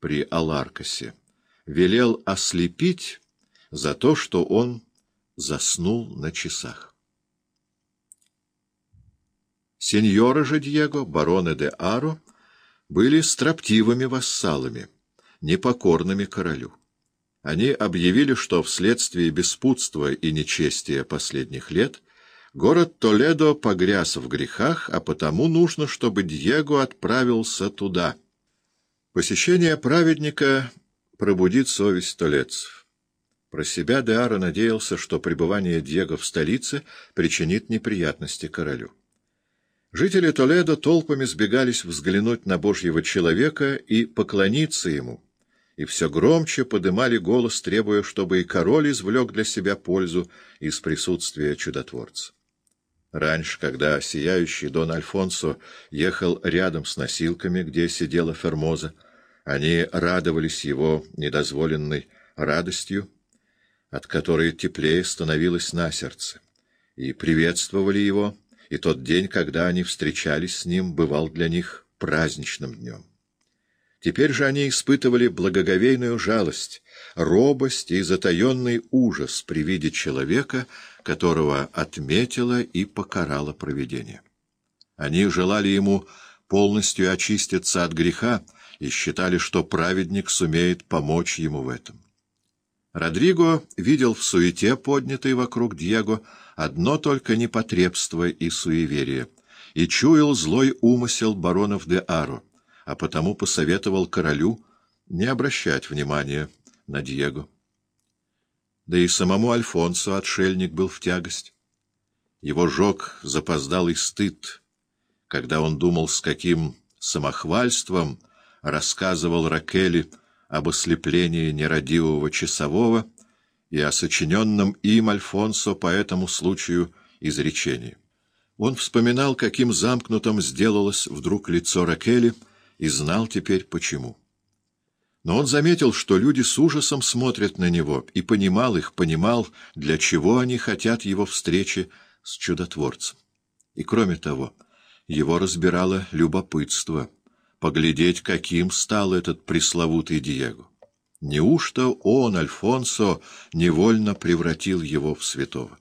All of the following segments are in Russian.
при Аларкосе, велел ослепить за то, что он заснул на часах. Сеньоры же Диего, бароны де Аро, были строптивыми вассалами, непокорными королю. Они объявили, что вследствие беспутства и нечестия последних лет город Толедо погряз в грехах, а потому нужно, чтобы Диего отправился туда. Посещение праведника пробудит совесть толедцев. Про себя Деара надеялся, что пребывание Диего в столице причинит неприятности королю. Жители Толедо толпами сбегались взглянуть на Божьего человека и поклониться ему, и все громче подымали голос, требуя, чтобы и король извлек для себя пользу из присутствия чудотворца. Раньше, когда сияющий Дон Альфонсо ехал рядом с носилками, где сидела Фермоза, они радовались его недозволенной радостью, от которой теплее становилось на сердце, и приветствовали его, и тот день, когда они встречались с ним, бывал для них праздничным днем. Теперь же они испытывали благоговейную жалость, робость и затаенный ужас при виде человека, которого отметило и покарало провидение. Они желали ему полностью очиститься от греха и считали, что праведник сумеет помочь ему в этом. Родриго видел в суете, поднятой вокруг Диего, одно только непотребство и суеверие, и чуял злой умысел баронов де Аро, а потому посоветовал королю не обращать внимания на Диего. Да и самому Альфонсу отшельник был в тягость. Его жег запоздалый стыд, когда он думал, с каким самохвальством рассказывал Ракели об ослеплении нерадивого часового и о сочиненном им Альфонсо по этому случаю изречении. Он вспоминал, каким замкнутым сделалось вдруг лицо Ракели, и знал теперь почему. Но он заметил, что люди с ужасом смотрят на него, и понимал их, понимал, для чего они хотят его встречи с чудотворцем. И кроме того, его разбирало любопытство — поглядеть, каким стал этот пресловутый Диего. Неужто он, Альфонсо, невольно превратил его в святого?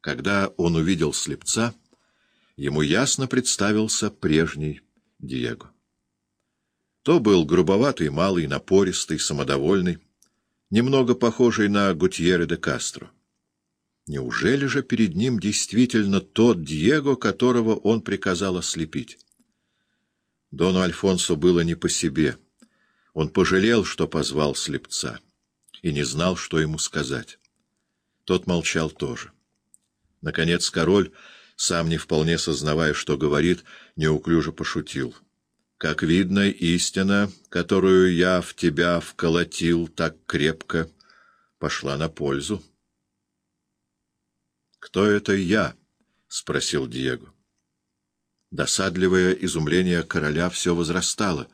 Когда он увидел слепца, ему ясно представился прежний Диего. То был грубоватый, малый, напористый, самодовольный, немного похожий на Гутьерре де Кастро. Неужели же перед ним действительно тот Диего, которого он приказал ослепить? Дону Альфонсо было не по себе. Он пожалел, что позвал слепца, и не знал, что ему сказать. Тот молчал тоже. Наконец король, сам не вполне сознавая, что говорит, неуклюже пошутил. «Как видно, истина, которую я в тебя вколотил так крепко, пошла на пользу». «Кто это я?» — спросил Диего. Досадливое изумление короля все возрастало.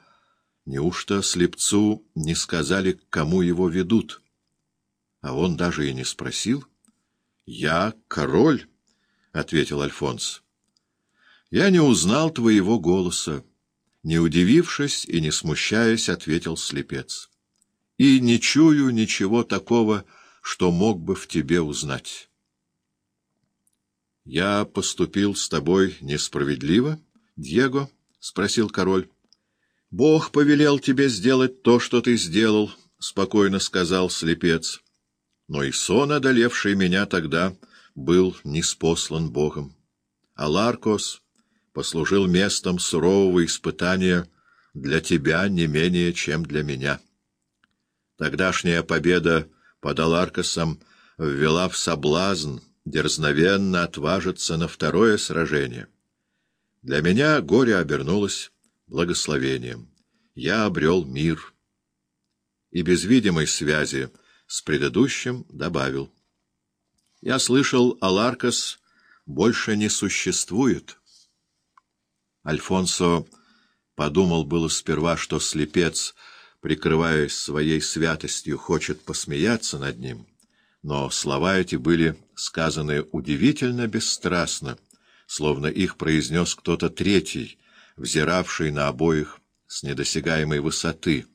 Неужто слепцу не сказали, к кому его ведут? А он даже и не спросил. — Я король, — ответил Альфонс. — Я не узнал твоего голоса. Не удивившись и не смущаясь, ответил слепец. — И не чую ничего такого, что мог бы в тебе узнать. — Я поступил с тобой несправедливо, Диего? — спросил король. — Бог повелел тебе сделать то, что ты сделал, — спокойно сказал слепец. Но и сон, одолевший меня тогда, был неспослан Богом. А Ларкос послужил местом сурового испытания для тебя не менее, чем для меня. Тогдашняя победа под Аларкосом ввела в соблазн — дерзновенно отважиться на второе сражение. Для меня горе обернулось благословением. Я обрел мир. И без видимой связи с предыдущим добавил. Я слышал, Аларкас больше не существует. Альфонсо подумал было сперва, что слепец, прикрываясь своей святостью, хочет посмеяться над ним — но слова эти были сказаны удивительно бесстрастно, словно их произнес кто-то третий, взиравший на обоих с недосягаемой высоты,